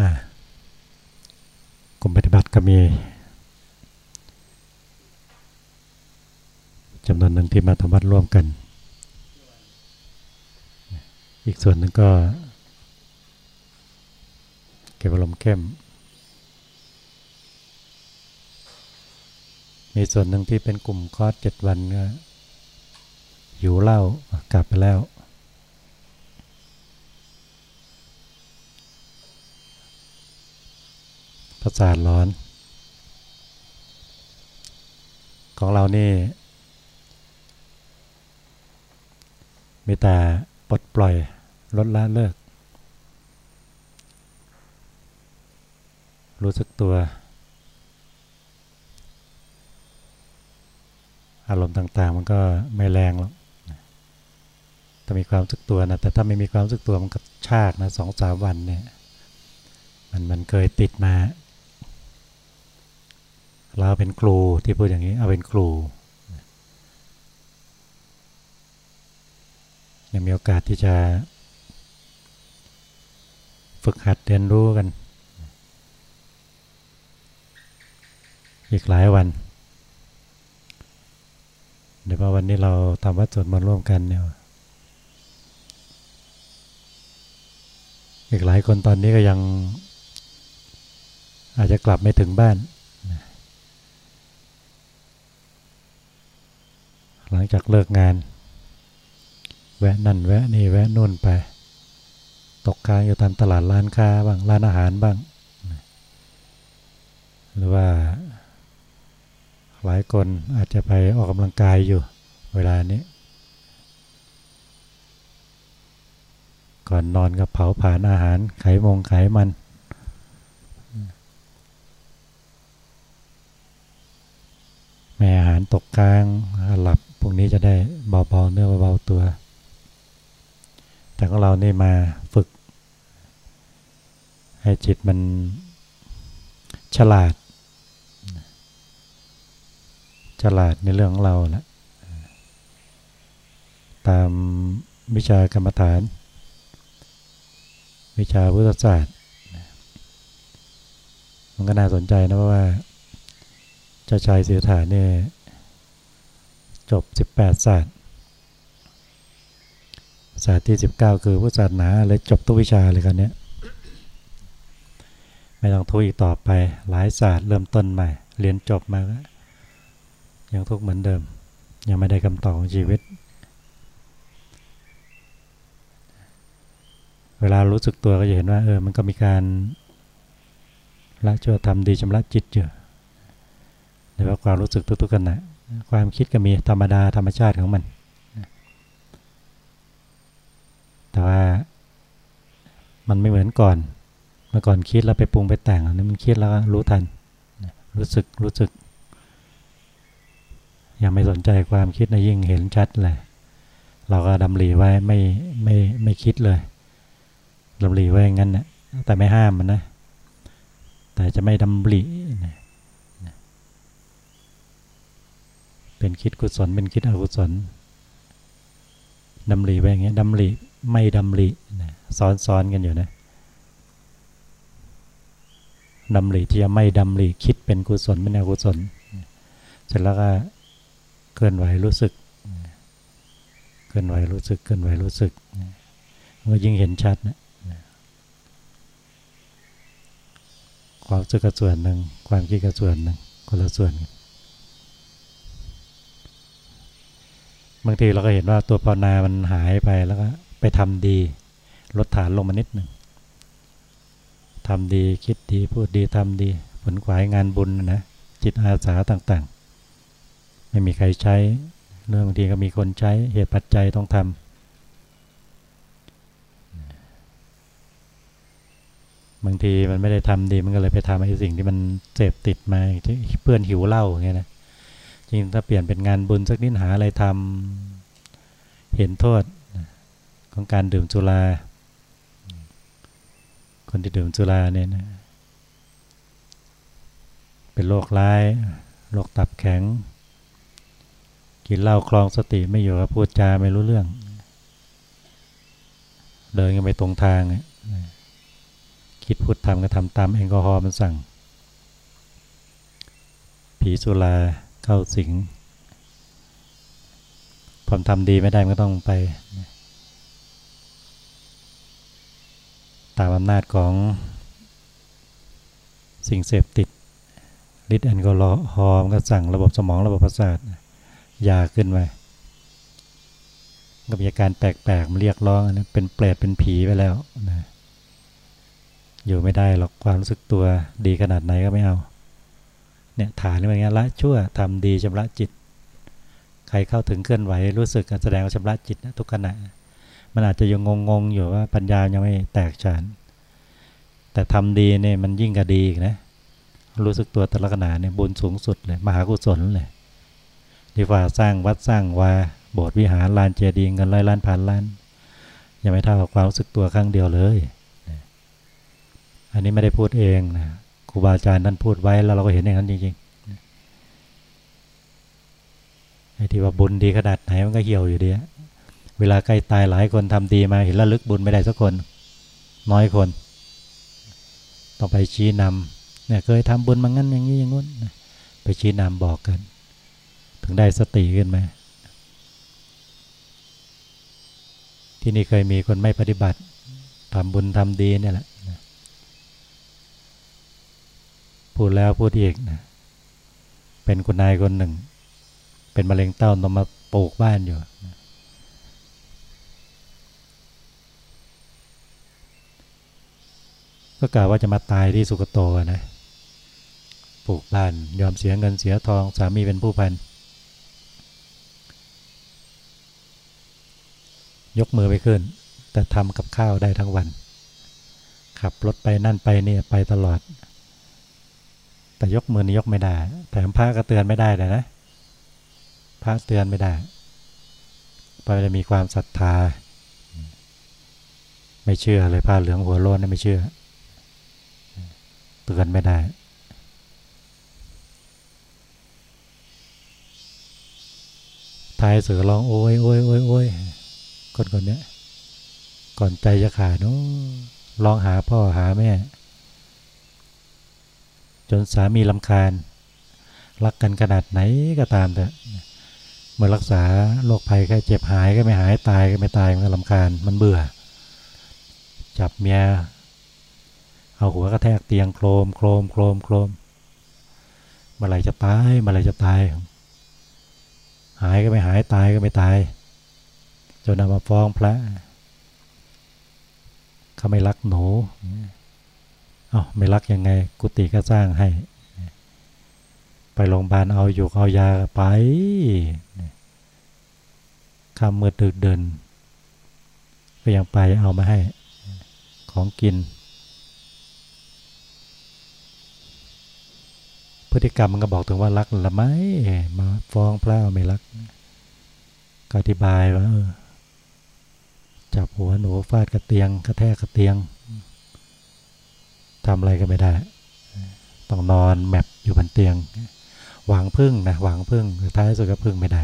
กลุ่มปฏิบัติก็มีจำนวนหนึ่งที่มาทำวัดร่วมกัน อีกส่วนหนึ่งก็ เก็บอารมณ์เข้ม มีส่วนหนึ่งที่เป็นกลุ่มคอร์สเจ็ดวันก็อยู่เล่ากลับไปแล้ว ประสาทร้อน ของเรานี่มีแต่ปลดปล่อยลดละเลิก รู้สึกตัว อารมณ์ต่างๆ มันก็ไม่แรงหรอกถ้ามีความรู้สึกตัวนะแต่ถ้าไม่มีความรู้สึกตัวมันก็ชากนะสองสามวันเนี่ยมันมันเคยติดมา เราเป็นครูที่พูดอย่างนี้เอาเป็นครูยังมีโอกาสที่จะฝึกหัดเรียนรู้กัน อีกหลายวันเดี๋ยววันนี้เราทำวัดสวดมนต์ร่วมกันเนี่ยอีกหลายคนตอนนี้ก็ยังอาจจะกลับไม่ถึงบ้าน หลังจากเลิกงาน แวะนั่นแวะนี่แวะนู่นไป ตกค้างอยู่ตามตลาดร้านค้าบ้างร้านอาหารบ้าง หรือว่า หลายคนอาจจะไปออกกำลังกายอยู่เวลานี้ ก่อนนอนก็เผาผ่านอาหารไขมงไขมันแม่อาหารตกกลางหลับ พวกนี้จะได้เบาๆเนื้อเบาๆตัว แต่ของเรานี่มาฝึก ให้จิตมันฉลาด ฉลาดในเรื่องของเราแหละตามวิชากรรมฐาน วิชาพุทธศาสตร์ มันก็น่าสนใจนะเพราะว่าเจ้าชายสิทธาเนี่ย จบ 18 ศาสตร์ ศาสตร์ที่ 19 คือพุทธศาสนาเลยจบทุกวิชาเลยกันเนี้ยไม่ต้องทุกอีกต่อไปหลายศาสตร์เริ่มต้นใหม่ เรียนจบมาก็ยังทุกเหมือนเดิม ยังไม่ได้คำตอบของชีวิต เวลารู้สึกตัวก็จะเห็นว่าเออมันก็มีการละชั่วทำดีชำระจิตอยู่หรือว่าความรู้สึกทุกๆกันนะ ความคิดก็มีธรรมดาธรรมชาติของมัน แต่ว่ามันไม่เหมือนก่อน เมื่อก่อนคิดแล้วไปปรุงไปแต่งอันนี้มันคิดแล้วรู้ทัน รู้สึกรู้สึก ยังไม่สนใจความคิดนะยิ่งเห็นชัดเลย เราก็ดำรีไว้ไม่ไม่ไม่คิดเลยดำรีไว้งั้นนะแต่ไม่ห้ามมันนะ แต่จะไม่ดำรีนะ เป็นคิดกุศลเป็นคิดอกุศลดำริไปอย่างเงี้ยดำริไม่ดำริซ้อนซ้อนกันอยู่นะดำริที่จะไม่ดำริคิดเป็นกุศลเป็นอกุศล เสร็จแล้วก็เคลื่อนไหวรู้สึกเคลื่อนไหวรู้สึกเคลื่อนไหวรู้สึกมันก็ยิ่งเห็นชัดนะความสึกกับส่วนหนึ่งความคิดกับส่วนหนึ่งคนละส่วนกัน บางทีเราก็เห็นว่าตัวภาวนามันหายไปแล้วก็ไปทำดี ลดฐานลงมานิดหนึ่งทำดีคิดดีพูดดีทำดีผลขวายงานบุญนะจิตอาสาต่างๆ ไม่มีใครใช้เรื่องบางทีก็มีคนใช้เหตุปัจจัยต้องทำบางทีมันไม่ได้ทำดีมันก็เลยไปทำไอ้สิ่งที่มันเสพติดมาที่เพื่อนหิวเหล้าอย่างเงี้ยนะ จริงถ้าเปลี่ยนเป็นงานบุญสักนิดหาอะไรทำเห็นโทษของการดื่มสุราคนที่ดื่มสุราเนี่ยนะเป็นโรคร้ายโรคตับแข็ง กินเหล้าคลองสติไม่อยู่พูดจาไม่รู้เรื่อง เดินกันไปตรงทาง คิดพูดทำก็ทำตามแอลกอฮอล์มันสั่ง ผีสุรา เข้าสิงพอทำดีไม่ได้มันก็ต้องไป ตามอำนาจของสิ่งเสพติดฤทธิ์แอลกอฮอล์มก็สั่งระบบสมองระบบประสาทยาขึ้นไปก็มีอาการแปลกๆมันเรียกร้องนะเป็นเปรตเป็นผีไปแล้วนะอยู่ไม่ได้หรอกความรู้สึกตัวดีขนาดไหนก็ไม่เอา เนี่ยฐานนี่เป็นไงละชั่วทำดีชำระจิต ใครเข้าถึงเคลื่อนไหวรู้สึกแสดงว่าชำระจิตนะทุกขณะ มันอาจจะยังงงๆอยู่ว่าปัญญายังไม่แตกฉาน แต่ทำดีเนี่ยมันยิ่งกว่าดีอีกนะ รู้สึกตัวแต่ละขณะเนี่ยบุญสูงสุดเลยมหากุศลเลยดีกว่าสร้างวัดสร้างวาโบสถ์วิหารลานเจดีย์เงินร้อยล้านพันล้านยังไม่เท่ากับความรู้สึกตัวครั้งเดียวเลย อันนี้ไม่ได้พูดเองนะ รูบาอาจารย์ท่านพูดไว้แล้วเราก็เห็นอย่างนั้นจริงๆไอ้ที่ว่าบุญดีขนาดไหนมันก็เหี่ยวอยู่ดีเวลาใกล้ตายหลายคนทำดีมาเห็นระลึกบุญไม่ได้สักคน น้อยคนต้องไปชี้นำเนี่ยเคยทำบุญมางั้นอย่างนี้อย่างงู้นไปชี้นำบอกกัน ถึงได้สติขึ้นไหมที่นี่เคยมีคนไม่ปฏิบัติทำบุญทำดีเนี่ยแหละ พูดแล้วพูดอีกนะเป็นคนนายคนหนึ่ง เป็นมะเร็งเต้าต้องมาปลูกบ้านอยู่ก็กล่าวว่าจะมาตายที่สุกโตนะปลูกบ้านยอมเสียเงินเสียทองสามีเป็นผู้พัน ยกมือไปขึ้น แต่ทำกับข้าวได้ทั้งวัน ขับรถไปนั่นไปนี่ไปตลอด แต่ยกมือนี่ยกไม่ได้แต่พระก็เตือนไม่ได้เลยนะ พระเตือนไม่ได้พระจะมีความศรัทธา ไม่เชื่อเลยผ้าเหลืองหัวโล้นไม่เชื่อ เตือนไม่ได้ทายเสือร้องโอ้ยโอ้ยโอ้ยโอ้ยคนคนนี้ก่อนใจจะขาดนู้ร้องหาพ่อหาแม่ จนสามีลำคาญ รักกันขนาดไหนก็ตามแต่เมื่อรักษาโรคภัยแค่เจ็บหายก็ไม่หายตายก็ไม่ตายมันก็ลำคาญมันเบื่อ จับเมียเอาหัวกระแทกเตียงโครมโครมโครมโครมเมื่อไรจะตายเมื่อไรจะตาย หายก็ไม่หายตายก็ไม่ตายจนเอามาฟ้องพระเขาไม่รักหนู เอาไม่รักยังไงกุฏิก็สร้างให้ ไปโรงพยาบาลเอาอยู่เอายาไปคำมือดึกเดิน ก็ยังไปเอามาให้ ของกิน พฤติกรรมมันก็บอกถึงว่ารักละไหมมาฟ้องพระไม่รักก็อธิบายว่าจับหัวหนูฟาดกระเตียงกระแทกกระเตียง ทำอะไรก็ไม่ได้ ต้องนอนแมปอยู่บนเตียง หวังพึ่งนะหวังพึ่งท้ายสุดก็พึ่งไม่ได้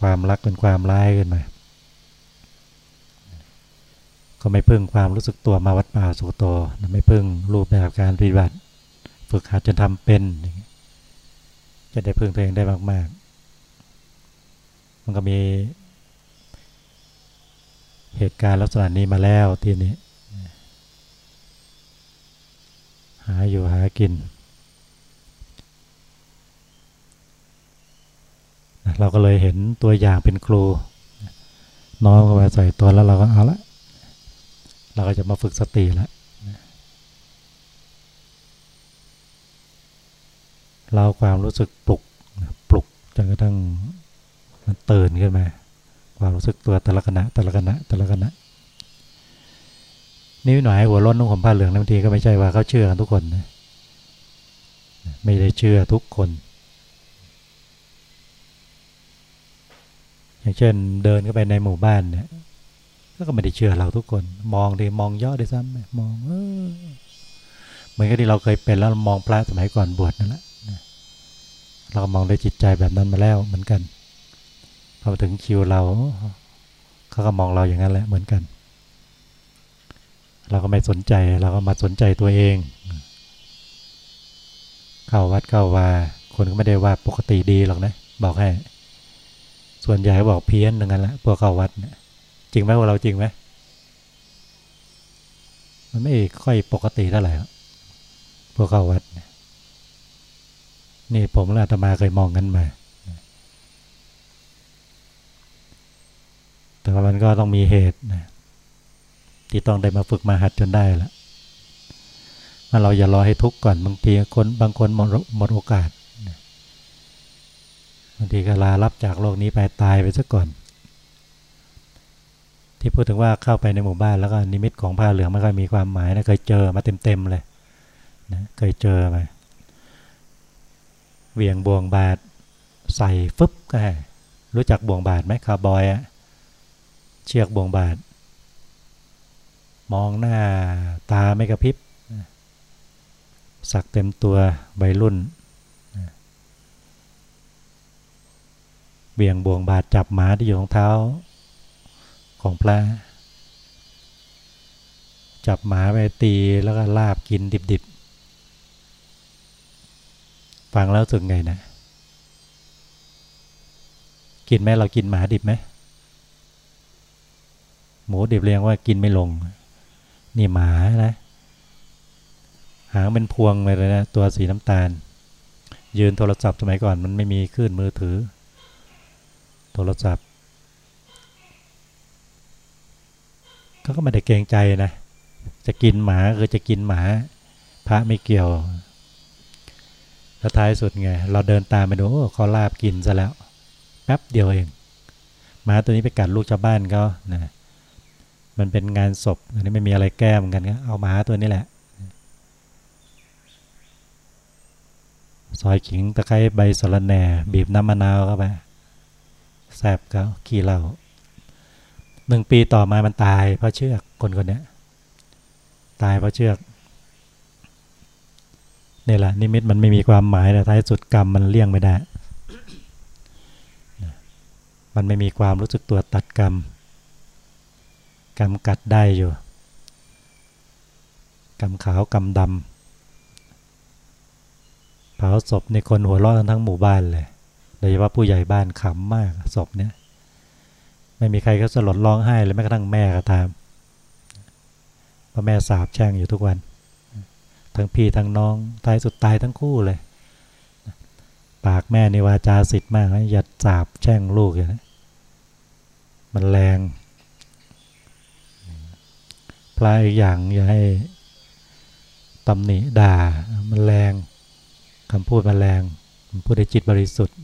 ความรักเป็นความร้ายขึ้นมาก็ไม่พึ่งความรู้สึกตัวมาวัดป่าสุโตไม่พึ่งรูปแบบการปฏิบัติ ฝึกหัดจนทำเป็น จะได้พึ่งตัวเองได้มาก ๆ มันก็มีเหตุการณ์ลักษณะนี้มาแล้วทีนี้ หาอยู่หากิน เราก็เลยเห็นตัวอย่างเป็นครู น้องเข้าไปใส่ตัวแล้วเราก็เอาละเราก็จะมาฝึกสติแล้วเราความรู้สึกปลุกปลุกจนกระทั่งมันตื่นขึ้นมาความรู้สึกตัวแต่ละขณะแต่ละขณะแต่ละขณะ นี่หน่อยหัวร้อนนุ่งผมผ้าเหลืองบางทีก็ไม่ใช่ว่าเขาเชื่อกันทุกคนนะไม่ได้เชื่อทุกคน อย่างเช่นเดินเข้าไปในหมู่บ้านเนี่ยก็ไม่ได้เชื่อเราทุกคน มองดีมองย่อได้ซ้ำมองเออเหมือนกับที่เราเคยเป็นแล้วมองพระสมัยก่อนบวชนั่นแหละเรามองด้วยจิตใจแบบนั้นมาแล้วเหมือนกันพอถึงคิวเราเขาก็มองเราอย่างนั้นแหละเหมือนกัน เราก็ไม่สนใจเราก็มาสนใจตัวเอง เข้าวัดเข้าวาคนก็ไม่ได้ว่าปกติดีหรอกนะ บอกให้ ส่วนใหญ่บอกเพี้ยนดังนั้นแหละพวกเข้าวัดจริงไหมว่าเราจริงไหมมันไม่ค่อยปกติเท่าไหร่พวกเข้าวัดนี่ผมและอาตมาเคยมองกันมา แต่ว่ามันก็ต้องมีเหตุนะ ที่ต้องได้มาฝึกมาหัดจนได้ละว่าเราอย่ารอให้ทุกข์ก่อนบางทีคนบางคนหมดหมดโอกาสบางทีก็ลารับจากโลกนี้ไปตายไปซะก่อน ที่พูดถึงว่าเข้าไปในหมู่บ้านแล้วก็นิมิตของผ้าเหลืองไม่ค่อยมีความหมายนะเคยเจอมาเต็มๆเลยนะเคยเจอมาเวียงบ่วงบาทใส่ฟึบก็รู้จักบ่วงบาทไหมคาร์บอยอะเชือกบ่วงบาท มองหน้าตาไม่กระพริบสักเต็มตัวใบรุ่นเบี่ยงบ่วงบาดจับหมาที่อยู่ของเท้าของพระจับหมาไปตีแล้วก็ลาบกินดิบๆ ฟังแล้วสึกไงนะ กินไหมเรากินหมาดิบไหม หมูดิบเรียงว่ากินไม่ลง นี่หมานะ หางเป็นพวงเลยนะ ตัวสีน้ำตาล ยืนโทรศัพท์สมัยก่อนมันไม่มีคลื่นมือถือ โทรศัพท์เขาก็ไม่ได้เกรงใจนะ จะกินหมาคือจะกินหมา พระไม่เกี่ยวแล้วท้ายสุดไง เราเดินตามไปดูเขาลาบกินซะแล้วแป๊บเดียวเองหมาตัวนี้ไปกัดลูกชาวบ้านเขานะ มันเป็นงานศพ อันนี้ไม่มีอะไรแก้เหมือนกันก็เอาหมาตัวนี้แหละ ซอยขิงตะไคร้ใบสะระแหน่ บีบน้ำมะนาวเข้าไปแซบเขาขี้เหล้าหนึ่งปีต่อมามันตาย เพราะเชือกคนคนนี้ตายเพราะเชือกนี่แหละนิมิตมันไม่มีความหมายแต่ท้ายสุดกรรมมันเลี่ยงไม่ได้ มันไม่มีความรู้สึกตัวตัดกรรม กำกัดได้อยู่กำขาวกำดำเผาศพในคนหัวเราะทั้งหมู่บ้านเลยโดยเฉพาะผู้ใหญ่บ้านขำมากศพเนี้ยไม่มีใครเขาสลดร้องไห้เลยแม้กระทั่งแม่ก็ตามเพราะแม่สาบแช่งอยู่ทุกวัน ทั้งพี่ทั้งน้องตายสุดตายทั้งคู่เลย ปากแม่ในวาจาสิทธิ์มากนะอย่าสาบแช่งลูกอย่างนี้มันแรง พลายอีกอย่างอย่าให้ตำหนิด่ามันแรงคำพูดมันแรงพูดให้จิตบริสุทธิ์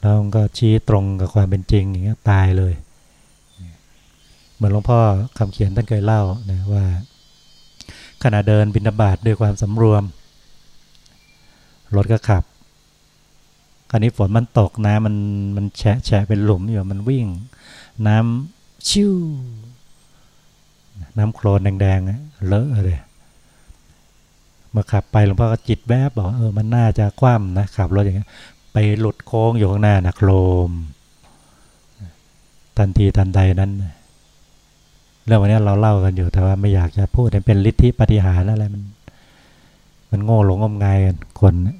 แล้วก็ชี้ตรงกับความเป็นจริงอย่างเงี้ยตายเลย เหมือนหลวงพ่อคำเขียนท่านเคยเล่านะว่าขณะเดินบินาบาตด้วยความสำรวม รถก็ขับ คราวนี้ฝนมันตกน้ำมันมันแฉะแฉะเป็นหลุมอยู่มันวิ่ง น้ำชิว น้ำโคลนแดงๆเลอะเลยเมื่อขับไปหลวงพ่อก็จิตแวบบอกเออมันน่าจะคว่ำนะขับรถอย่างเงี้ยไปหลุดโค้งอยู่ข้างหน้านะโครมทันทีทันใดนั้นเรื่องวันนี้เราเล่ากันอยู่แต่ว่าไม่อยากจะพูดเป็นฤทธิปฏิหารอะไรมัน มันโง่หลงงมงายกันคนนะ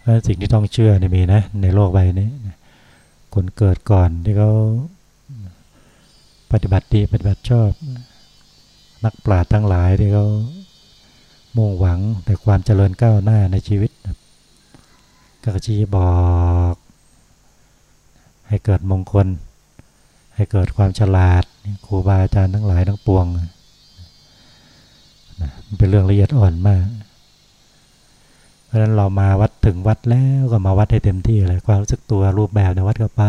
เพราะสิ่งที่ต้องเชื่อนี่มีนะ ในโลกใบนี้คนเกิดก่อนที่เขา ปฏิบัติดีปฏิบัติชอบ นักปราชญ์ทั้งหลายที่เขามุ่งหวังแต่ความเจริญก้าวหน้าในชีวิตก็ชี้บอก ให้เกิดมงคล ให้เกิดความฉลาดครูบาอาจารย์ทั้งหลายทั้งปวงมันเป็นเรื่องละเอียดอ่อนมาก เพราะฉะนั้นเรามาวัดถึงวัดแล้วก็มาวัดให้เต็มที่เลยความรู้สึกตัวรูปแบบในวัดก็ไป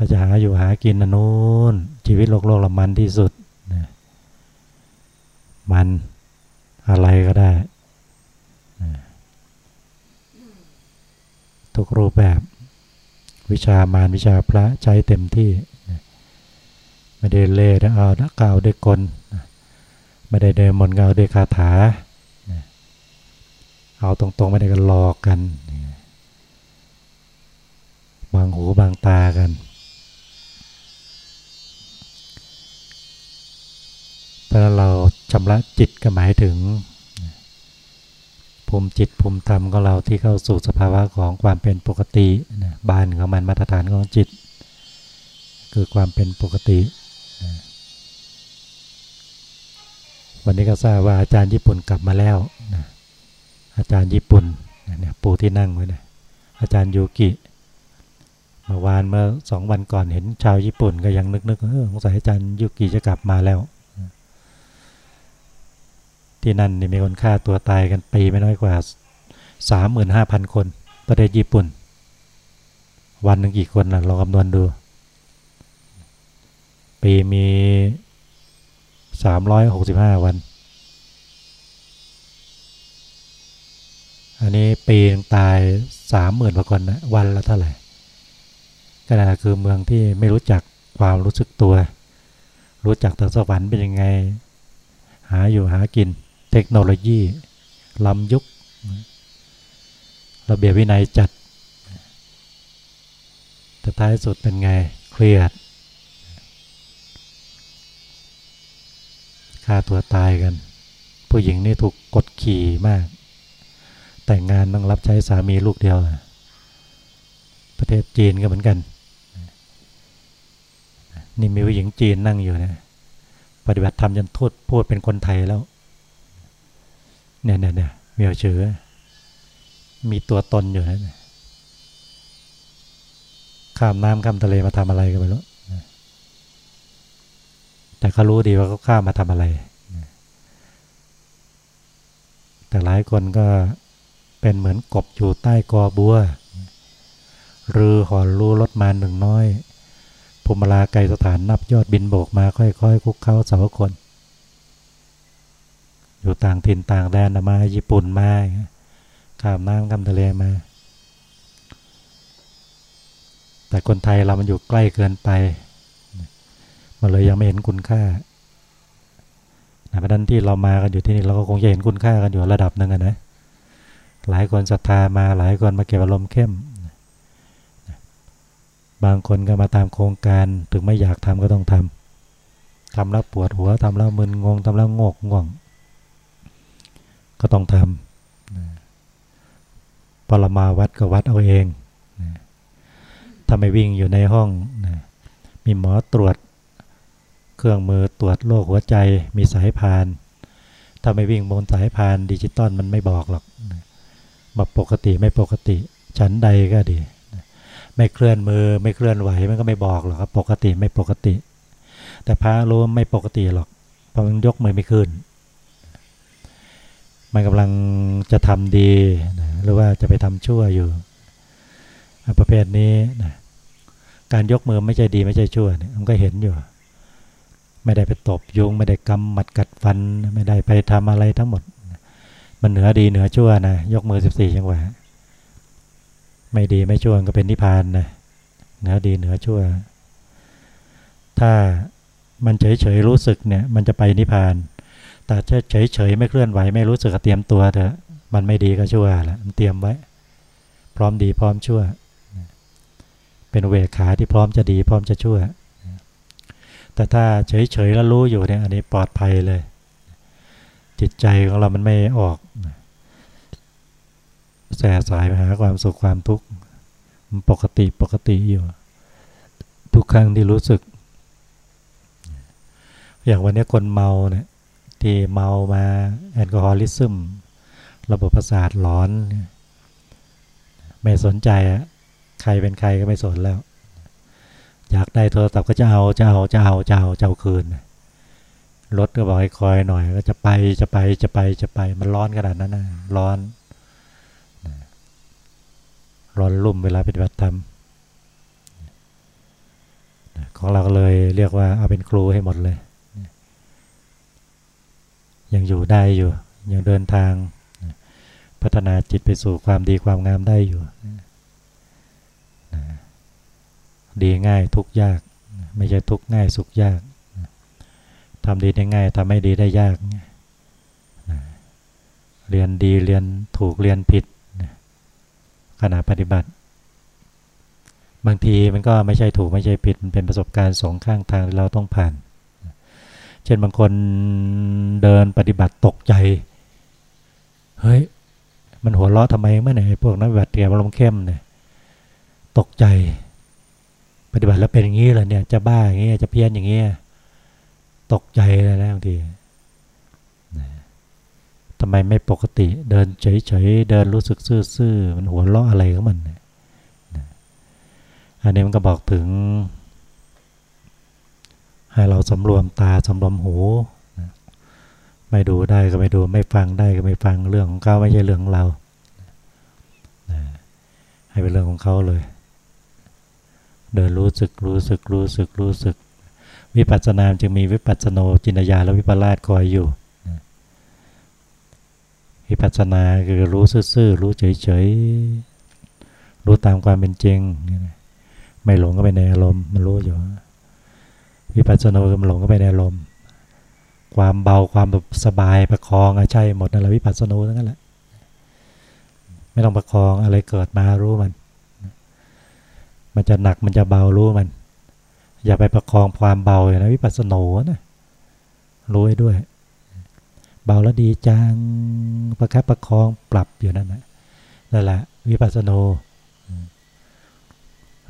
ถ้าจะหาอยู่หากินนะนู้นชีวิตโลกโลกละมันที่สุดนะมันอะไรก็ได้นะทุกรูปแบบ วิชามารวิชาพระใช้เต็มที่นะไม่ได้เล่ได้เอาดักเก่าด้วยกลนะไม่ได้เดินมนเงาด้วยคาถานะเอาตรงๆไม่ได้กันหลอกกัน บางหูบางตากัน เพราะเราชำระจิตก็หมายถึง ภูมิจิตภูมิธรรมของเราที่เข้าสู่สภาวะของความเป็นปกติบานของมันมาตรฐานของจิต คือความเป็นปกติ วันนี้ก็ทราบว่าอาจารย์ญี่ปุ่นกลับมาแล้วอาจารย์ญี่ปุ่นเนี่ยปูที่นั่งไว้นะอาจารย์ยูกิเมื่อวานเมื่อสองวันก่อนเห็นชาวญี่ปุ่นก็ยังนึกๆเออสงสัยอาจารย์ยูกิจะกลับมาแล้ว ที่นั่นนี่มีคนฆ่าตัวตายกันปีไม่น้อยกว่าสามหมื่นห้าพันคนประเทศญี่ปุ่น วันหนึ่งกี่คนล่ะลองคำนวณดู ปีมีสามร้อยหกสิบห้าวัน อันนี้ปีตายสามหมื่นกว่าคนนะวันละเท่าไหร่ก็นั่นคือเมืองที่ไม่รู้จักความรู้สึกตัว รู้จักทางสวรรค์เป็นยังไง หาอยู่หากิน เทคโนโลยีล้ำยุค ระเบียบวินัยจัด แต่ท้ายสุดเป็นไง เครียดฆ่าตัวตายกัน ผู้หญิงนี่ถูกกดขี่มาก แต่งงานต้องรับใช้สามีลูกเดียว ประเทศจีนก็เหมือนกัน นี่มีผู้หญิงจีนนั่งอยู่นะ ปฏิบัติธรรมจนทูดพูดเป็นคนไทยแล้ว เนี่ยเนี่ยเนี่ยมีเชื้อมีตัวตนอยู่นะข้ามน้ำข้ามทะเลมาทำอะไรกันไม่รู้แต่เขารู้ดีว่าเขาข้ามมาทำอะไร แต่หลายคนก็เป็นเหมือนกบอยู่ใต้กอบัวรือหอนรูรถมาหนึ่งน้อยภูมิลาไกลสถานนับยอดบินโบกมาค่อยๆคุกเข้าเสาคน อยู่ต่างถิ่นต่างแดนมาญี่ปุ่นมาข้ามน้ำข้ามทะเลมา แต่คนไทยเรามันอยู่ใกล้เกินไปมันเลยยังไม่เห็นคุณค่าเพราะนั้นที่เรามากันอยู่ที่นี่เราก็คงจะเห็นคุณค่ากันอยู่ระดับหนึ่งนะ หลายคนศรัทธามาหลายคนมาเก็บอารมณ์เข้ม บางคนก็มาตามโครงการถึงไม่อยากทำก็ต้องทำทำแล้วปวดหัวทำแล้วมึนงงทำแล้วงกง่วง ก็ต้องทำปรมาวัดก็วัดเอาเองถ้าไม่วิ่งอยู่ในห้องมีหมอตรวจเครื่องมือตรวจโรคหัวใจมีสายพาน ถ้าไม่วิ่งบนสายพานดิจิตอลมันไม่บอกหรอกมาปกติไม่ปกติฉันใดก็ดี ไม่เคลื่อนมือไม่เคลื่อนไหวมันก็ไม่บอกหรอกครับปกติไม่ปกติ แต่พระรู้ไม่ปกติหรอกเพราะมันยกมือไม่ขึ้น มันกำลังจะทำดีนะหรือว่าจะไปทำชั่วอยู่ ประเภทนี้นะการยกมือไม่ใช่ดีไม่ใช่ชั่วเนี่ยมันก็เห็นอยู่ ไม่ได้ไปตบยุง ไม่ได้กำหมัดกัดฟัน ไม่ได้ไปทำอะไรทั้งหมด มันเหนือดีเหนือชั่วนะยกมือสิบสี่จังหวะไม่ดีไม่ชั่วก็เป็นนิพพานนะเหนือดีเหนือชั่ว ถ้ามันเฉยเฉยรู้สึกเนี่ย มันจะไปนิพพาน แต่ถ้าเฉยเฉยไม่เคลื่อนไหวไม่รู้สึกเตรียมตัวเถอะมันไม่ดีก็ชั่วแหละมันเตรียมไว้ พร้อมดีพร้อมชั่ว เป็นเวขาที่พร้อมจะดี พร้อมจะชั่ว แต่ถ้าเฉยๆแล้วรู้อยู่เนี่ยอันนี้ปลอดภัยเลย จิตใจของเรามันไม่ออกแสสายไปหาความสุขความทุกข์มันปกติปกติอยู่ ทุกครั้งที่รู้สึก อย่างวันนี้คนเมาเนี่ย ที่เมามาแอลกอฮอลิซึมระบบประสาทหลอน ไม่สนใจอะใครเป็นใครก็ไม่สนแล้ว อยากได้โทรศัพท์ก็จะเอาจะเอาจะเอาจะเอาจะเอาคืนรถก็บอกให้คอยหน่อย ก็จะไปจะไปจะไปจะไปมันร้อนขนาดนั้นนะร้อนร้อนลุ่มเวลาปฏิบัติธรรมของเราก็เลยเรียกว่าเอาเป็นครูให้หมดเลย ยังอยู่ได้อยู่ ยังเดินทางพัฒนาจิตไปสู่ความดีความงามได้อยู่ดีง่ายทุกยาก ไม่ใช่ทุกง่ายสุขยากทำดีได้ง่ายทำไม่ดีได้ยาก เรียนดีเรียนถูกเรียนผิดขณะปฏิบัติ บางทีมันก็ไม่ใช่ถูกไม่ใช่ผิด มันเป็นประสบการณ์สองข้างทางที่เราต้องผ่าน ช่นบางคนเดินปฏิบัติตกใจ เฮ้ย มันหัวเราะทำไมเมื่อไหร่พวกนักปฏิบัติเตรียมอารมณ์เข้มเนี่ยตกใจ ปฏิบัติแล้วเป็นอย่างนี้เหรอเนี่ย จะบ้าอย่างนี้จะเพี้ยนอย่างนี้ตกใจเลยนะบางทีทำไมไม่ปกติ เดินเฉยๆเดินรู้สึกซื่อๆมันหัวเราะอะไรของมันอันนี้มันก็บอกถึง ให้เราสำรวมตาสำรวมหูไม่ดูได้ก็ไม่ดูไม่ฟังได้ก็ไม่ฟังเรื่องของเขาไม่ใช่เรื่องของเราให้เป็นเรื่องของเขาเลย เดินรู้สึกรู้สึกรู้สึกรู้สึก วิปัสสนาจึงมีวิปัสสโนจินยาและวิปลาสคอยอยู่วิปัสสนาคือรู้ซื่อๆรู้เฉยๆรู้ตามความเป็นจริง ไม่หลงก็ไปในอารมณ์มันรู้อยู่ วิปัสสนาคือมันหลงก็ไปในอารมณ์ความเบาความแบบสบายประคองใช่หมดนั่นแหละวิปัสสนูทั้งนั้นแหละไม่ต้องประคองอะไรเกิดมารู้มัน มันจะหนักมันจะเบารู้มัน อย่าไปประคองความเบาอย่างนะวิปัสสนูนะรู้ไว้ด้วย เบาแล้วดีจังประคับประคองปรับอยู่นั่นแหละนั่นแหละวิปัสสนู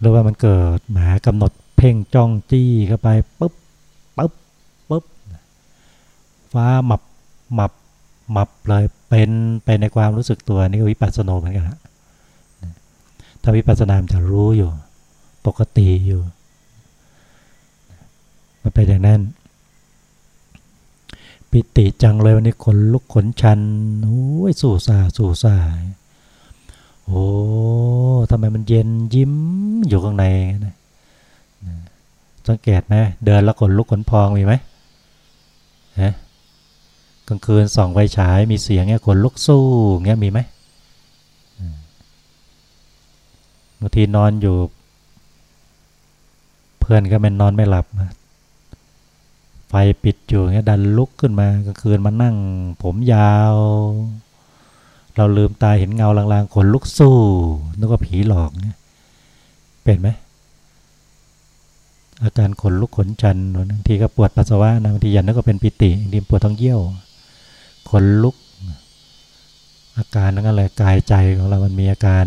หรือว่ามันเกิดหมากำหนด เพ่งจ้องจี้เข้าไปปุ๊บปุ๊บปุ๊บฟ้าหมับหมับหมับเลยเป็นไปในความรู้สึกตัวนี่วิปัสสนาเหมือนกันถ้าวิปัสสนาจะรู้อยู่ ปกติอยู่ มันเป็นอย่างนั้น ปิติจังเลยวันนี้ขนลุกขนชันโอ้ยสู่สาสู่สาโอ้ทำไมมันเย็นยิ้มอยู่ข้างในนะ สังเกตไหมเดินแล้วขนลุกขนพองมีไหมฮะกลางคืนส่องไฟฉายมีเสียงเงี้ยขนลุกสู้เงี้ยมีไหมบางทีนอนอยู่ เพื่อนก็เป็นนอนไม่หลับไฟปิดอยู่เงี้ยดันลุกขึ้นมากลางคืนมานั่ง ผมยาว เราลืมตาเห็นเงาลางๆขนลุกสู้นึกว่าผีหลอกเนี่ยเป็นไหม อาการขนลุกขนชันบางทีก็ปวดปัสสาวะนะบางทียันนึกว่าเป็นปิติบางทีปวดท้องเยี่ยวขนลุก อาการนั่นก็เลยกายใจของเรามันมีอาการ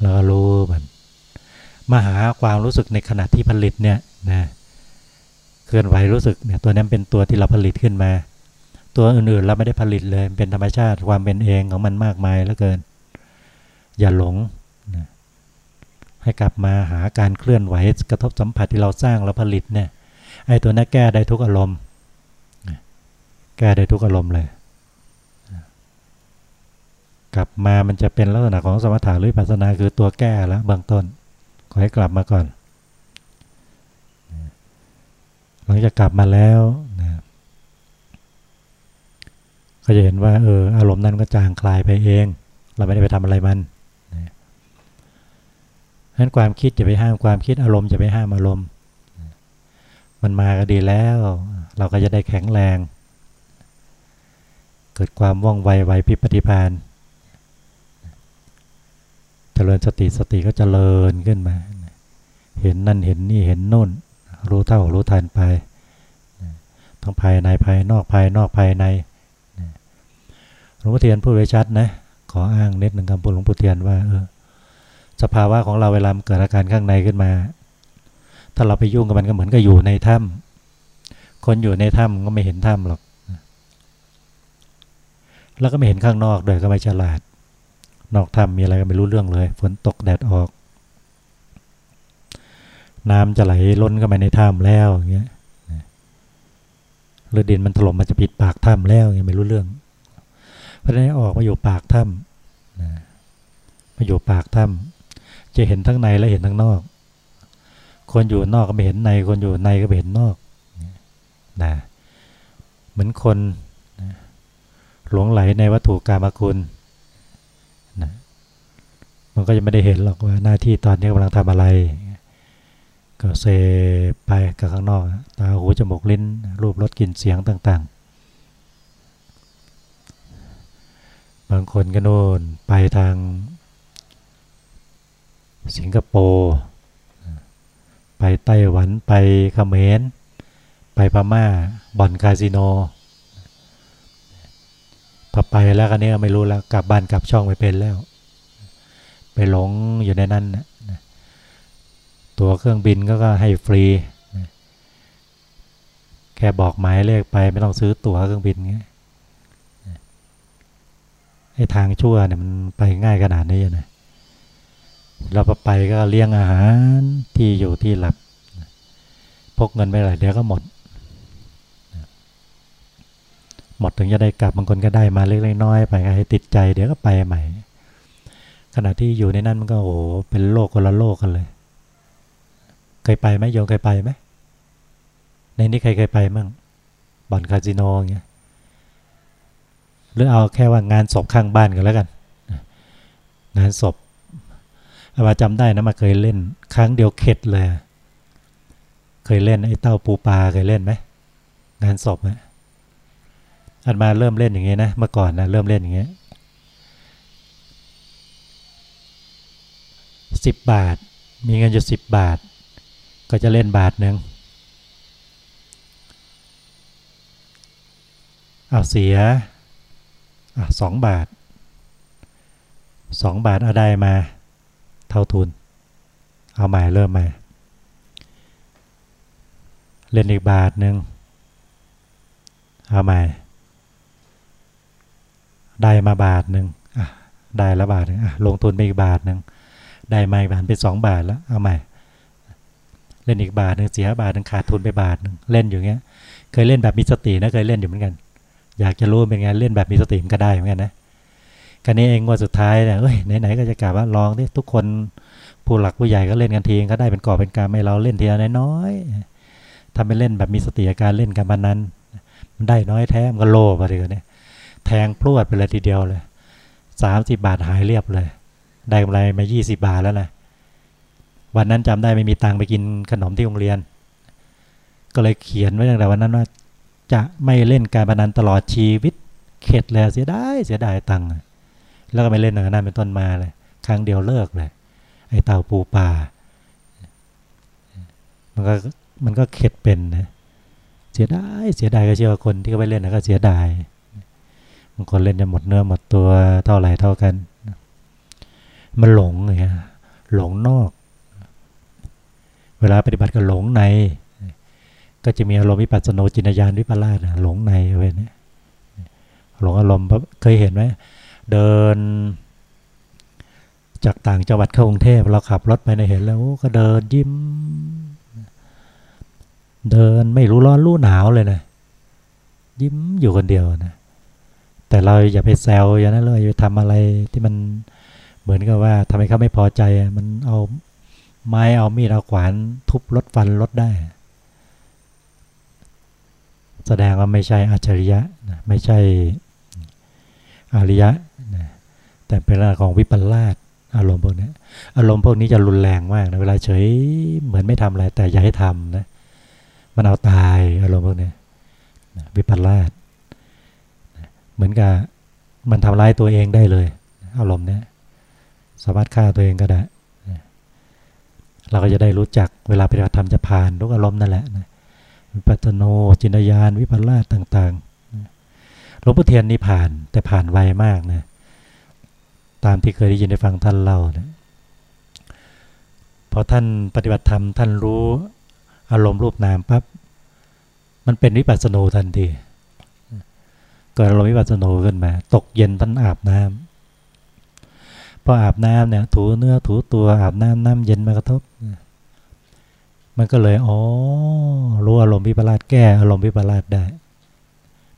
เราก็รู้มันมาหาความรู้สึกในขณะที่ผลิตเนี่ยนะเคลื่อนไหวรู้สึกเนี่ยตัวนั้เป็นตัวที่เราผลิตขึ้นมา ตัวอื่นๆเราไม่ได้ผลิตเลยเป็นธรรมชาติความเป็นเองของมันมากมายแล้วเกิน อย่าหลง ให้กลับมาหาการเคลื่อนไหวกระทบสัมผัสที่เราสร้างแล้วผลิตเนี่ยไอ้ตัวนั้แก้ได้ทุกอารมณ์แก้ได้ทุกอารมณ์เลย กลับมามันจะเป็นลักษณะของสมถะหรือปัสนาคือตัวแก้แล้วเบื้องต้น ขอให้กลับมาก่อน หลังจากกลับมาแล้วนะก็จะเห็นว่าเอออารมณ์นั้นก็จางคลายไปเอง เราไม่ได้ไปทำอะไรมัน ฉะนั้นความคิดจะไปห้ามความคิดอารมณ์จะไปห้ามอารมณ์ มันมาก็ดีแล้ว เราก็จะได้แข็งแรง เกิดความว่องไวไวพิปฏิพานเจริญสติสติก็จเจริญขึ้นมา เห็นนั่นเห็นนี่เห็นโน่น รู้เท่ารู้ทันไปทั้งภายในภายนอกภายนอกภายในหลวงพ่อเทียนพูดไว้ชัดนะขออ้างเน็ตหนึ่งคำพูดหลวงพ่อเทียนว่าเออ สภาวะของเราเวลาเกิดอาการข้างในขึ้นมา ถ้าเราไปยุ่งกับมันก็เหมือนกับอยู่ในถ้ำคนอยู่ในถ้ำก็ไม่เห็นถ้ำหรอก แล้วก็ไม่เห็นข้างนอกด้วยก็ไม่ฉลาด นอกถ้ำมีอะไรก็ไม่รู้เรื่องเลย ฝนตกแดดออก น้ำจะไหลล้นเข้าไปในถ้ำแล้วอย่างเงี้ยหรือดินมันถล่มมันจะปิดปากถ้ำแล้วอย่างไม่รู้เรื่อง เพราะฉะนั้นออกมาอยู่ปากถ้ำมาอยู่ปากถ้ำ จะเห็นทั้งในและเห็นทั้งนอก คนอยู่นอกก็ไม่เห็นใน คนอยู่ในก็ไม่เห็นนอกนะเหมือนคนหลงไหลในวัตถุกรรมคุณนะมันก็จะไม่ได้เห็นหรอกว่าหน้าที่ตอนนี้กำลังทำอะไร ก็เซไปกับข้างนอก ตาหูจมูกลิ้น รูปรสกลิ่นเสียงต่าง ๆ บางคนก็โน่นไปทาง สิงคโปร์ไปไต้หวันไปเขมรไปพม่าบ่อนคาสิโนพอไปแล้วกันนี้ไม่รู้แล้วกลับบ้านกลับช่องไปเป็นแล้ว ไปหลงอยู่ในนั้นนะตัวเครื่องบินก็ก็ให้ฟรีนะแค่บอกหมายเลขไปไม่ต้องซื้อตั๋วเครื่องบินเงี้ยไอ้ทางชั่วเนี่ยมันไปง่ายขนาดนี้นะ เราพอไปก็เลี้ยงอาหารที่อยู่ที่หลับพกเงินไปหลายเดี๋ยวก็หมด หมดถึงจะได้กลับบางคนก็ได้มาเล็กๆน้อยๆไปให้ติดใจเดี๋ยวก็ไปใหม่ ขณะที่อยู่ในนั้นมันก็โอ้เป็นโลกคนละโลกกันเลย เคยไปไหมโยมเคยไปไหมในนี้ใครเคยไปมั่งบ่อนคาสิโนเงี้ยหรือเอาแค่ว่างานศพข้างบ้านกันแล้วกัน งานศพ อามาจำได้นะมาเคยเล่น ครั้งเดียวเข็ดเลย เคยเล่นไอ้เต้าปูปลาเคยเล่นไหมงานศพอะอันมาเริ่มเล่นอย่างเงี้ยนะเมื่อก่อนนะเริ่มเล่นอย่างเงี้ยสิบบาท มีเงินอยู่สิบบาท ก็จะเล่นบาทหนึ่งเอาเสียสองบาทสองบาทเอาได้มา เท่าทุน เอาใหม่เริ่มใหม่ เล่นอีกบาทหนึ่งเอาใหม่ ได้มาบาทหนึ่งได้ละบาทหนึ่งลงทุนไปอีกบาทหนึ่งได้มาอีกบาทเป็นสองบาทแล้ว เอาใหม่ เล่นอีกบาทหนึ่งเสียบาทหนึ่งขาดทุนไปบาทหนึ่งเล่นอยู่เงี้ย เคยเล่นแบบมีสตินะเคยเล่นอยู่เหมือนกัน อยากจะรู้เป็นไงเล่นแบบมีสติมันก็ได้เหมือนกันนะ กันนี้เองว่าสุดท้ายเนี่ยเอ้ยไหนๆก็จะกล่าวว่าลองที่ทุกคนผู้หลักผู้ใหญ่ก็เล่นกันทีก็ได้เป็นก่อเป็นการไม่เราเล่นทีละน้อยๆทำไปเล่นแบบมีสติการเล่นการพนันมันได้น้อยแท้มันก็โลภอะไรกันเนี่ยแทงพรวดไปเลยทีเดียวเลยสามสิบบาทหายเรียบเลย ได้กำไรมายี่สิบาทแล้วนะวันนั้นจำได้ไม่มีตังค์ไปกินขนมที่โรงเรียน ก็เลยเขียนไว้ตั้งแต่วันนั้นว่า จะไม่เล่นการพนันตลอดชีวิต เข็ดเลยเสียดายเสียดายตังค์ แล้วก็ไม่เล่นหนังนั้นเป็นต้นมาเลยครั้งเดียวเลิกเลยไอ้เต่าปูป่า มันก็มันก็เข็ดเป็นนะเสียดายเสียดายก็เชื่อว่าคนที่เขาไปเล่นนะก็เสียดายบางคนเล่นจะหมดเนื้อหมดตัวเท่าไหร่เท่ากัน มันหลงไงหลงนอก เวลาปฏิบัติก็หลงใน ก็จะมีอารมณ์วิปัสสโนจินญาณวิปลาสหลงในเว้ยเนี่ยหลงอารมณ์เคยเห็นไหม เดิน จากต่างจังหวัดเข้ากรุงเทพเราขับรถไปในเห็นแล้วก็เดินยิ้ม เดินไม่รู้ร้อนรู้หนาวเลยนะยิ้มอยู่คนเดียวนะแต่เราอย่าไปแซวอย่างนั้นเลยอย่าไปทำอะไรที่มันเหมือนกับว่าทำให้เขาไม่พอใจมันเอาไม้เอามีดเอาขวานทุบรถฟันรถได้ แสดงว่าไม่ใช่อัจฉริยะไม่ใช่อริยะ แต่เป็นลักษณะของวิปลาสอารมณ์พวกนี้อารมณ์พวกนี้จะรุนแรงมากนะเวลาเฉยเหมือนไม่ทำอะไร แต่อย่าให้ทำนะมันเอาตายอารมณ์พวกนี้วิปลาสเหมือนกับมันทำร้ายตัวเองได้เลยอารมณ์นี้สามารถฆ่าตัวเองก็ได้เราก็จะได้รู้จักเวลาปฏิบัติธรรมจะผ่านทุกอารมณ์นั่นแหละนะวิปัสโนจินญาณวิปลาสต่างๆลวงพ่อเทียนนี่ผ่านแต่ผ่านไวมากนะ ตามที่เคยได้ยินได้ฟังท่านเล่านะพอท่านปฏิบัติธรรมท่านรู้อารมณ์รูปนามปั๊บมันเป็นวิปัสสนูทันทีเกิดอารมณ์วิปัสสนูขึ้นมา ตกเย็นท่านอาบน้ำพออาบน้ำเนี่ยถูเนื้อถูตัวอาบน้ำน้ำเย็นมากระทบ มันก็เลยอ๋อรู้อารมณ์วิปลาสแก้อารมณ์วิปลาสได้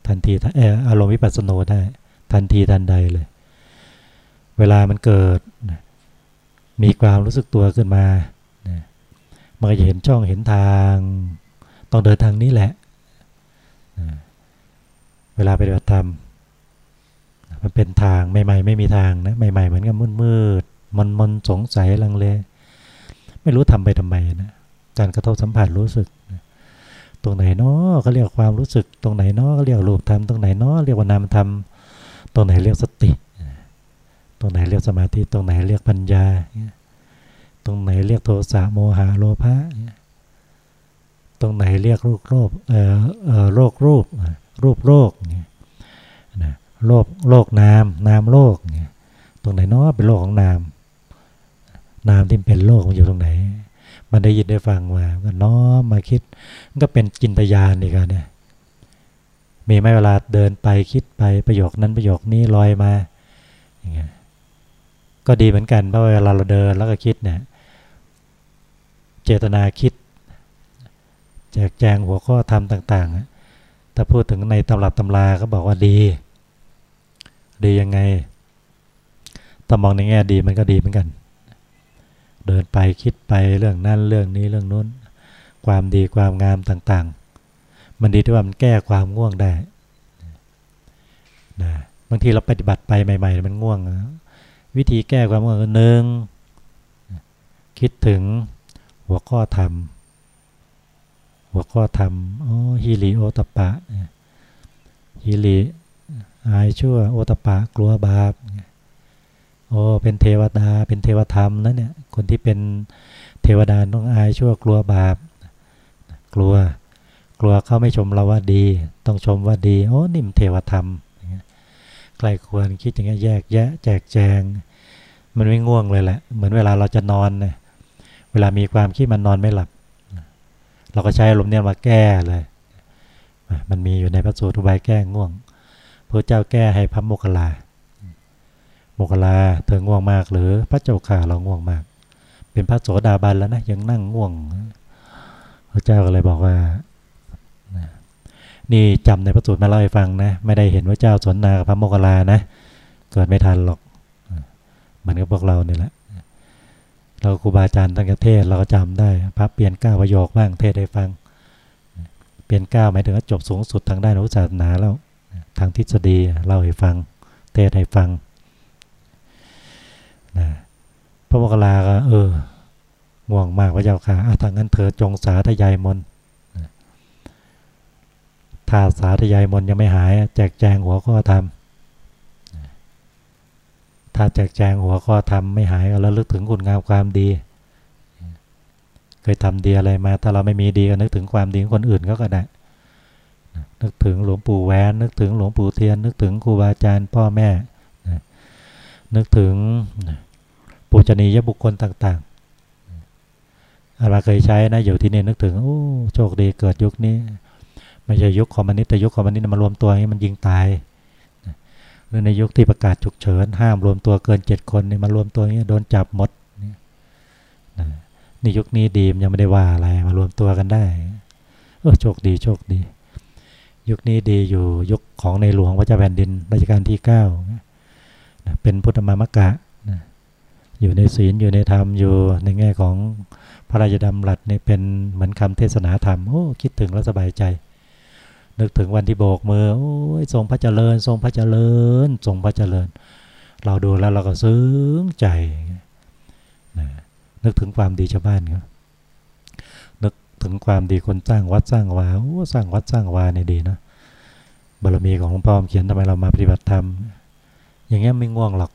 ทันทีเอออารมณ์วิปัสสโนได้ ทันทีทันใดเลย เวลามันเกิด มีความรู้สึกตัวขึ้นมา มันก็จะเห็นช่องเห็นทาง ต้องเดินทางนี้แหละ เวลาไปฏิบัติธรรม มันเป็นทางใหม่ ๆ ไม่มีทางนะ ใหม่ ๆ เหมือนกับมืดๆมันมันสงสัยลังเล ไม่รู้ทำไปทำไมนะ การกระทบสัมผัสรู้สึก ตรงไหนเนาะก็เรียกความรู้สึก ตรงไหนเนาะก็เรียกรูปธรรม ตรงไหนเนาะเรียกว่านามธรรม ตรงไหนเรียกสติ ตรงไหนเรียกสมาธิ ตรงไหนเรียกปัญญา ตรงไหนเรียกโทสะโมหะโลภะตรงไหนเรียกรูปโรคเอ่อเอ่อโรครูปรูปโรคเนี่ยนะโลกโลกนามนามโลกเนี่ยตรงไหนเนาะเป็นโลกของนาม นามที่เป็นโลกมันอยู่ตรงไหน มันได้ยินได้ฟังมาก็น้อมมาคิดก็เป็นจินตยานอีกอะเนี่ยมีไหมเวลาเดินไปคิดไปประโยคนั้นประโยคนี้ลอยมาอย่างเงี้ย ก็ดีเหมือนกันเพราะเวลาเราเดินแล้วก็คิดเนี่ยเจตนาคิดแจกแจงหัวข้อธรรมต่างๆ ถ้าพูดถึงในตำรับตำราก็บอกว่าดี ดียังไงถ้ามองในแง่ดีมันก็ดีเหมือนกัน เดินไปคิดไปเรื่องนั้นเรื่องนี้เรื่องนู้น ความดีความงามต่างๆ มันดีที่ว่ามันแก้ความง่วงได้นะบางทีเราปฏิบัติไปใหม่ ๆ มันง่วง วิธีแก้ความง่วงหนึ่งคิดถึงหัวข้อธรรม หัวข้อธรรมโอ๋อฮิริโอตปะฮิริอายชั่วโอตปะกลัวบาปโอ้เป็นเทวดาเป็นเทวธรรมนะเนี่ยคนที่เป็นเทวดาต้องอายชั่วกลัวบาป กลัวกลัวเขาไม่ชมเราว่าดี ต้องชมว่าดี โอ้นิ่มเทวธรรมใกล้ควรคิดอย่างเงี้แยกแยะ แจกแจง มันไม่ง่วงเลยแหละ เหมือนเวลาเราจะนอนเนี่ยเวลามีความคิดมันนอนไม่หลับ เราก็ใช้อารมณ์เนี่ยมาแก้เลย มันมีอยู่ในพระสูตรทุบายแก้ง่วงพระเจ้าแก้ให้พระโมคคัลลาโมคคลาเธอง่วงมาก หรือพระเจ้าข่าเราง่วงมาก เป็นพระโสดาบันแล้วนะยังนั่งง่วง พระเจ้าก็เลยบอกว่านี่จำในพระสูตรมาเล่าให้ฟังนะ ไม่ได้เห็นว่าเจ้าสนนากับพระโมคคัลลานะ เกิดไม่ทันหรอก มือนกับพวกเราเนี่ยแหละ เราครูบาอาจารย์ตั้งแต่เทศเราก็จำได้พระเปลี่ยนก้าวประโยคบ้างเทศให้ฟัง เปลี่ยนก้าวหมายถึงว่าจบสูงสุดทางด้านอุตสาสนาแล้วทางทฤษฎีเล่าให้ฟัง เทศให้ฟังนะพระโมคคัลลาก็เออง่วงมากพระเจ้าค่ะถ้างั้นเธอจงสาธยายมนถ้าสาธยายมนยังไม่หาย แจกแจงหัวข้อธรรม ถ้าแจกแจงหัวข้อธรรมไม่หายก็ระลึกถึงคุณงามความดี เคยทำดีอะไรมา ถ้าเราไม่มีดีก็นึกถึงความดีของคนอื่นก็ก็ได้นึกถึงหลวงปู่แหวนนึกถึงหลวงปู่เทียน นึกถึงครูบาอาจารย์พ่อแม่นึกถึงปูชนียบุคคลต่างๆเราเคยใช้นะอยู่ที่นี่นึกถึงโอ้โชคดีเกิดยุคนี้ ไม่ใช่ยุคคอมมิวนิสต์แต่ยุคคอมมิวนิสต์มารวมตัวนี้มันยิงตาย หรือในยุคที่ประกาศฉุกเฉิน ห้ามรวมตัวเกินเจ็ดคนนี่มารวมตัวนี้โดนจับหมดนี่ยุคนี้ดีมยังไม่ได้ว่าอะไรมารวมตัวกันได้เออโชคดีโชคดี ยุคนี้ดีอยู่ยุคของในหลวงพระเจ้าแผ่นดินรัชกาลที่เก้าเป็นพุทธมามกะอยู่ในศีลอยู่ในธรรมอยู่ในแง่ของพระราชดำรัสนี่เป็นเหมือนคำเทศนาธรรมโอ้คิดถึงแล้วสบายใจ นึกถึงวันที่โบกมือโอ้ยทรงพระเจริญ ทรงพระเจริญ ทรงพระเจริญ เราดูแล้วเราก็ซึ้งใจนะนึกถึงความดีชาวบ้านครับนึกถึงความดีคนสร้างวัดสร้างวาโอ้สร้างวัดสร้างวาเนี่ยดีนะบารมีของหลวงพ่อเขียนทำไมเรามาปฏิบัติธรรมอย่างเงี้ยไม่ง่วงหรอก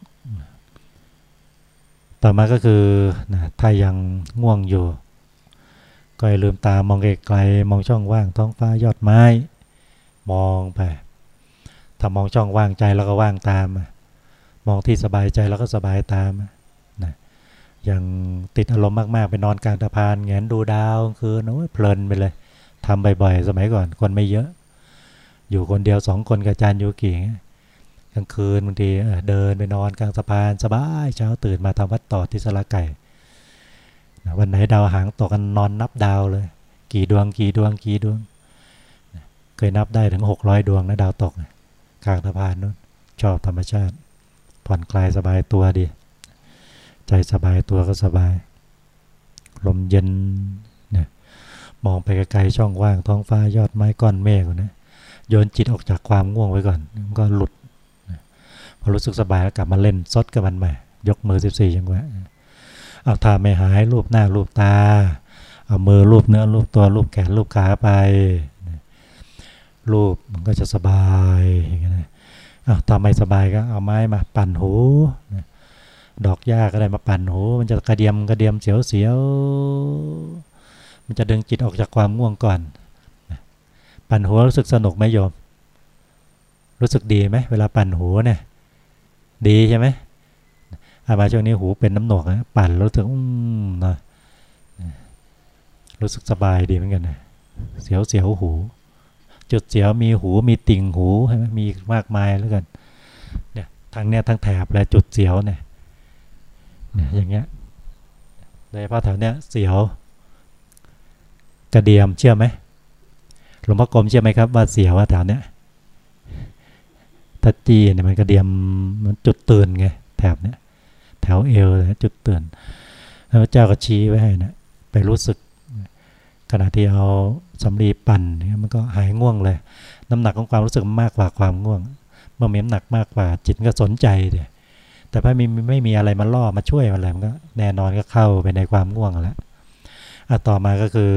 ต่อมาก็คือนะถ้ายังง่วงอยู่ก็อย่าลืมตามองไกลๆมองช่องว่างท้องฟ้ายอดไม้ มองไป ถ้ามองช่องว่างใจแล้วก็ว่างตาม มองที่สบายใจแล้วก็สบายตามนะอย่างติดอารมณ์มากๆ ไปนอนกลางตะพานแงนดูดาวคือโอ้ยเพลินไปเลยทำบ่อยๆ สมัยก่อนคนไม่เยอะ อยู่คนเดียวสองคนกับจานยูกี่กลางคืนบางทีเดินไปนอนกลางสะพานสบายเช้าตื่นมาทำวัดต่อที่สระไก่วันไหนดาวหางตกกันนอนนับดาวเลย กี่ดวงกี่ดวงกี่ดวง ยนับได้ถึงหกร้อยดวงนะดาวตกกลางสะพานนู้นชอบธรรมชาติ ผ่อนคลายสบายตัวดี ใจสบายตัวก็สบาย ลมเย็นเนี่ยมองไปไกลๆช่องว่างท้องฟ้ายอดไม้ก้อนเมฆนะโยนจิตออกจากความง่วงไว้ก่อน มันก็หลุดพอรู้สึกสบายแล้วกลับมาเล่นซดกับมันใหม่ยกมือสิบสี่จังหวะเอาทาไม่หายรูปหน้ารูปตา เอามือรูปเนื้อรูปตัวรูปแขนรูปขาไป รูปมันก็จะสบายอย่างเงี้ยเอาทำไม่สบายก็เอาไม้มาปั่นหูดอกหญ้าก็ได้มาปั่นหูมันจะกระเดียมกระเดียมเสียวเสียวมันจะดึงจิตออกจากความง่วงก่อน ปั่นหูรู้สึกสนุกไหมโยม รู้สึกดีไหมเวลาปั่นหูเนี่ย ดีใช่ไหมอามาช่วงนี้หูเป็นน้ำหนวกนะปั่นรู้สึกอืมนะรู้สึกสบายดีเหมือนกันนะเสียวเสียวหู จุดเสียวมีหูมีติ่งหูใช่ไหมมีมากมายแล้วกันเนี่ยทางเนี้ยทั้งแถบและจุดเสียวเนี่ยเนี่ยอย่างเงี้ยโดยเฉพาะแถวเนี้ยเสียว กระเดียมเชื่อไหมหลวงพ่อกรมเชื่อไหมครับว่าเสียวว่าแถวเนี้ยตะจีเนี่ยมันกระเดียมมันจุดตื่นไงแถบเนี้ยแถวเอวจุดตื่นแล้วเจ้าก็ชี้ไว้ให้นะไปรู้สึก ขณะที่เอาสำลีปั่นเนี่ยมันก็หายง่วงเลย น้ำหนักของความรู้สึกมากกว่าความง่วง เมื่อมีน้ำหนักมากกว่าจิตก็สนใจเยแต่ถ้าไม่มีไม่มีอะไรมาล่อมาช่วยมาอะไรมันก็แน่นอนก็เข้าไปในความง่วงแล้วอะต่อมาก็คือ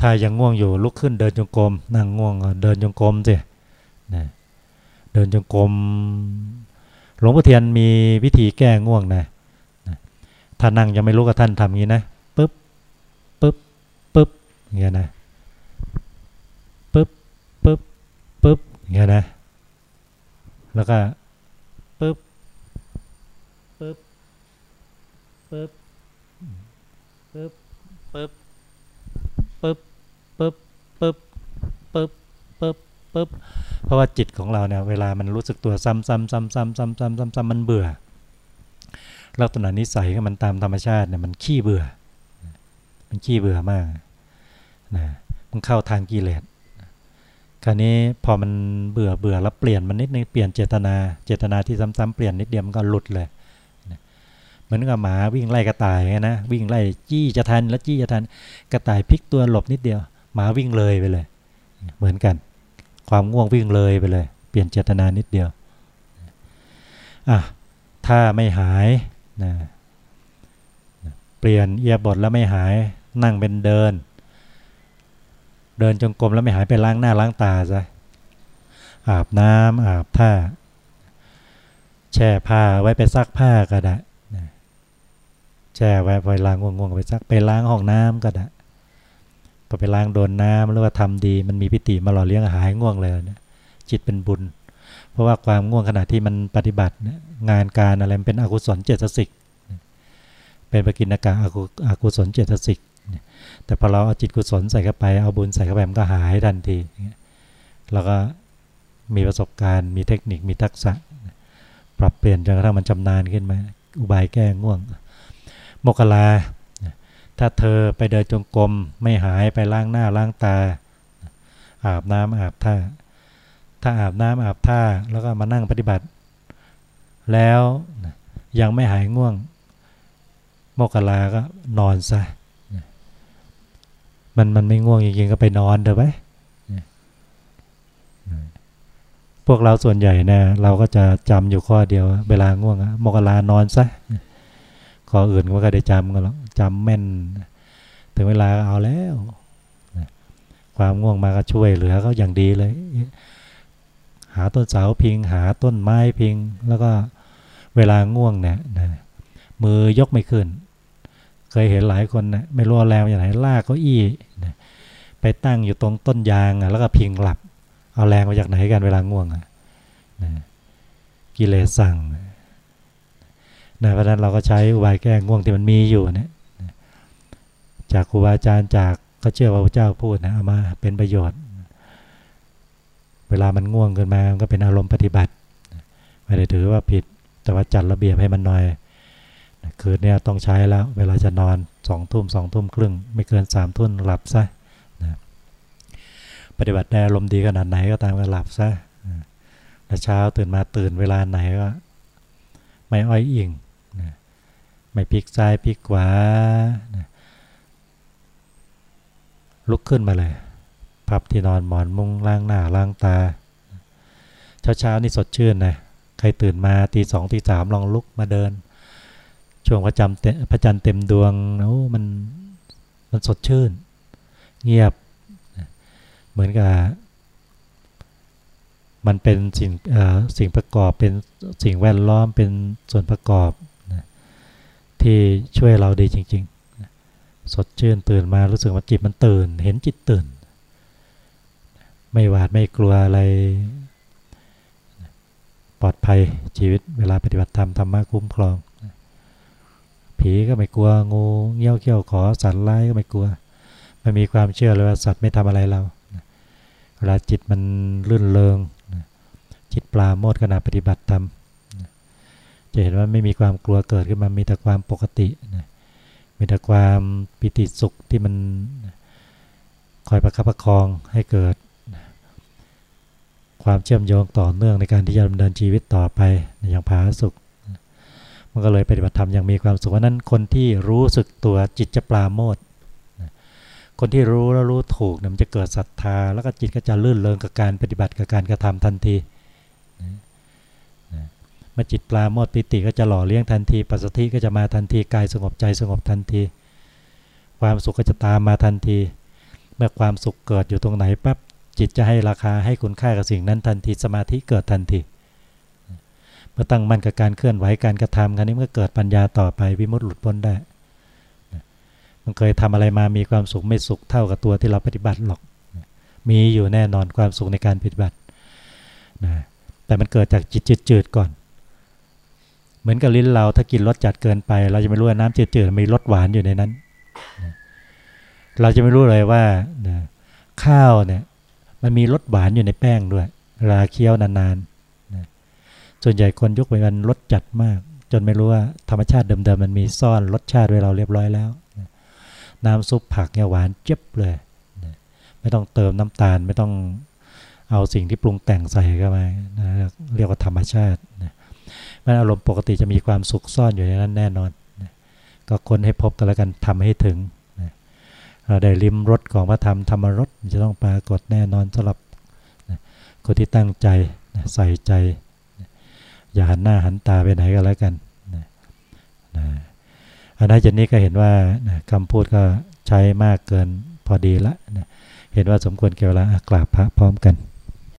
ถ้ายังง่วงอยู่ลุกขึ้นเดินจงกรมนั่งง่วงเดินจงกรมสินะเดินจงกรมหลวงพ่อเทียนมีวิธีแก้ง่วงนะถ้านั่งยังไม่รู้กับท่านทำงี้นะปึ๊บปึ๊บปึ๊บอย่าง เงี้ยนะปึ๊บปึ๊บปึ๊บอย่างเงี้ยนะ แล้วก็ปึ๊บปึ๊บปึ๊บปึ๊บปึ๊บปึ๊บปึ๊บปึ๊บปึ๊บปึ๊บปึ๊บเพราะว่าจิตของเราเนี่ยเวลามันรู้สึกตัวซ้ำซ้ำซ้ำซ้ำซ้ำซ้ำซ้ำซ้ำมันเบื่อลักษณะนิสัยของมันตามธรรมชาติเนี่ยมันขี้เบื่อ มันขี้เบื่อมาก นะมันเข้าทางกิเลสคราวนี้พอมันเบื่อเบื่อแล้วเปลี่ยนมันนิดนึงเปลี่ยนเจตนาเจตนาที่ซ้ำๆเปลี่ยนนิดเดียวมันก็หลุดเลยเหมือนกับหมาวิ่งไล่กระต่ายนะวิ่งไล่จี้จะทันแล้วจี้จะทันกระต่ายพลิกตัวหลบนิดเดียว หมาวิ่งเลยไปเลย เหมือนกัน ความง่วงวิ่งเลยไปเลย เปลี่ยนเจตนานิดเดียวอะถ้าไม่หายนะเปลี่ยนเอียบทแล้วไม่หายนั่งเป็นเดิน เดินจงกรมแล้วไม่หายไปล้างหน้าล้างตาซะอาบน้ำอาบท่า แช่ผ้าไว้ไปซักผ้าก็ได้แช่ไว้ไปล้างง่วงๆไปซักไปล้างห้องน้ำก็ได้พอไปล้างโดนน้ำหรือว่าทำดี มันมีพิธีมาหล่อเลี้ยงหายง่วงเลยนี่ยจิตเป็นบุญ เพราะว่าความง่วงขณะที่มันปฏิบัติงานการอะไรมันเป็นอกุศลเจตสิกเป็นปกินกาอกุศลเจตสิก แต่พอเราเอาจิตกุศลใส่เข้าไปเอาบุญใส่เข้าไปมันก็หายทันทีแล้วก็มีประสบการณ์มีเทคนิคมีทักษะ ปรับเปลี่ยนจนกระทั่งมันชำนาญขึ้นมาอุบายแก้ง่วงโมกลาถ้าเธอไปเดินจงกรมไม่หายไปล้างหน้าล้างตา อาบน้ำอาบท่า ถ้าอาบน้ำอาบท่าแล้วก็มานั่งปฏิบัติ แล้วยังไม่หายง่วงโมกลาก็นอนซะ มันมันไม่ง่วงจริงๆก็ไปนอนเถอะไปพวกเราส่วนใหญ่นะเราก็จะจำอยู่ข้อเดียว เวลาง่วงโมกลานอนซะข้ออื่นก็ได้จำกันหรอกจำแม่น ถึงเวลาเอาแล้ว ความง่วงมาก็ช่วยเหลือเขาอย่างดีเลย หาต้นเสาพิง หาต้นไม้พิง แล้วก็เวลาง่วงเนี่ยนะมือยกไม่ขึ้น เคยเห็นหลายคนนะไม่รู้แรงอย่างไรลากเก้าอี้นะไปตั้งอยู่ตรงต้นยางแล้วก็พิงหลับ เอาแรงมาจากไหนกันเวลาง่วงนะกิเลสสั่งนะเพราะนั้นเราก็ใช้อุบายแก้ง่วงที่มันมีอยู่เนี่ยจากครูบาอาจารย์จากก็เชื่อว่าพระเจ้าพูดนะเอามาเป็นประโยชน์ เวลามันง่วงเกินมามันก็เป็นอารมณ์ปฏิบัติไม่ได้ถือว่าผิดแต่ว่าจัดระเบียบให้มันหน่อย คืนนี้ต้องใช้แล้ว เวลาจะนอนสองทุ่มสองทุ่มครึ่ง ไม่เกินสามทุ่มหลับซะนะปฏิบัติได้อารมณ์ดีขนาดไหนก็ตามก็หลับซะแล้วเช้าตื่นมาตื่นเวลาไหนก็ ไม่อ้อยอิงนะไม่พลิกซ้ายพลิกขวานะลุกขึ้นมาเลย พับที่นอนหมอนมุ้งล้างหน้าล้างตา เช้าเช้านี่สดชื่นนะใครตื่นมาตีสองตีสามลองลุกมาเดิน ช่วงพระจันทร์พระจันทร์เต็มดวงโอ้มันมันสดชื่น เงียบ เหมือนกับ มันเป็นสิ่งสิ่งประกอบเป็นสิ่งแวดล้อมเป็นส่วนประกอบนะที่ช่วยเราดีจริง ๆ สดชื่นตื่นมารู้สึกว่าจิตมันตื่น เห็นจิตตื่น ไม่หวาดไม่กลัวอะไรปลอดภัยชีวิตเวลาปฏิบัติธรรมธรรมะคุ้มครอง ผีก็ไม่กลัวงูเงี้ยวเขี้ยวขอสัตว์ร้ายก็ไม่กลัว มันมีความเชื่อเลยว่าสัตว์ไม่ทำอะไรเราเวลาจิตมันลื่นเลงจิตปลาโมดขณะปฏิบัติธรรมจะเห็นว่าไม่มีความกลัวเกิดขึ้นมามีแต่ความปกติมีแต่ความปิติสุขที่มันคอยประคับประคองให้เกิด ความเชื่อมโยงต่อเนื่องในการที่จะดำเนินชีวิตต่อไปอย่างผาสุข มันก็เลยปฏิบัติธรรมอย่างมีความสุขว่านั้นคนที่รู้สึกตัวจิตจะปลาโมดคนที่รู้แล้วรู้ถูกเนี่ยมันจะเกิดศรัทธา แล้วก็จิตก็จะลื่นเลงกับการปฏิบัติกับการกระทำทันทีเมื่อจิตปลาโมดปิติก็จะหล่อเลี้ยงทันที ปัสสติก็จะมาทันทีกายสงบใจสงบทันที ความสุขก็จะตามมาทันที เมื่อความสุขเกิดอยู่ตรงไหนปั๊บจิตจะให้ราคาให้คุณค่ากับสิ่งนั้นทันทีสมาธิเกิดทันที เมื่อตั้งมั่นกับการเคลื่อนไหวการกระทำครั้นี้เมื่อเกิดปัญญาต่อไปวิมุตติหลุดพ้นได้มันเคยทำอะไรมามีความสุขไม่สุขเท่ากับตัวที่เราปฏิบัติหรอก มีอยู่แน่นอนความสุขในการปฏิบัตินะแต่มันเกิดจากจิตจืดๆก่อน เหมือนกับลิ้นเราถ้ากินรสจัดเกินไป เราจะไม่รู้ว่าน้ำจืดๆมีรสหวานอยู่ในนั้นเราจะไม่รู้เลยว่านะข้าวเนี่ยมันมีรสหวานอยู่ในแป้งด้วยเวลาเคี้ยวนานๆ ส่วนใหญ่คนยกไปมันรสจัดมาก จนไม่รู้ว่าธรรมชาติเดิมๆมันมีซ่อนรสชาติไว้เราเรียบร้อยแล้ว น้ำซุปผักเนี่ยหวานเจ็บเลย ไม่ต้องเติมน้ำตาลไม่ต้องเอาสิ่งที่ปรุงแต่งใส่เข้ามานะเรียกว่าธรรมชาตินะมันอารมณ์ปกติจะมีความสุขซ่อนอยู่ในนั้นแน่นอนนะก็คนให้พบกันแล้วกันทำให้ถึงนะเราได้ริมรสของพระธรรมธรรมรสจะต้องปรากฏแน่นอนสำหรับนะคนที่ตั้งใจนะใส่ใจ อย่าหันหน้าหันตาไปไหนก็แล้วกันนะนะอันนั้นจนี้ก็เห็นว่าคำพูดก็ใช้มากเกินพอดีละนะเห็นว่าสมควรเกี่ยวกับกราบพระพร้อมกัน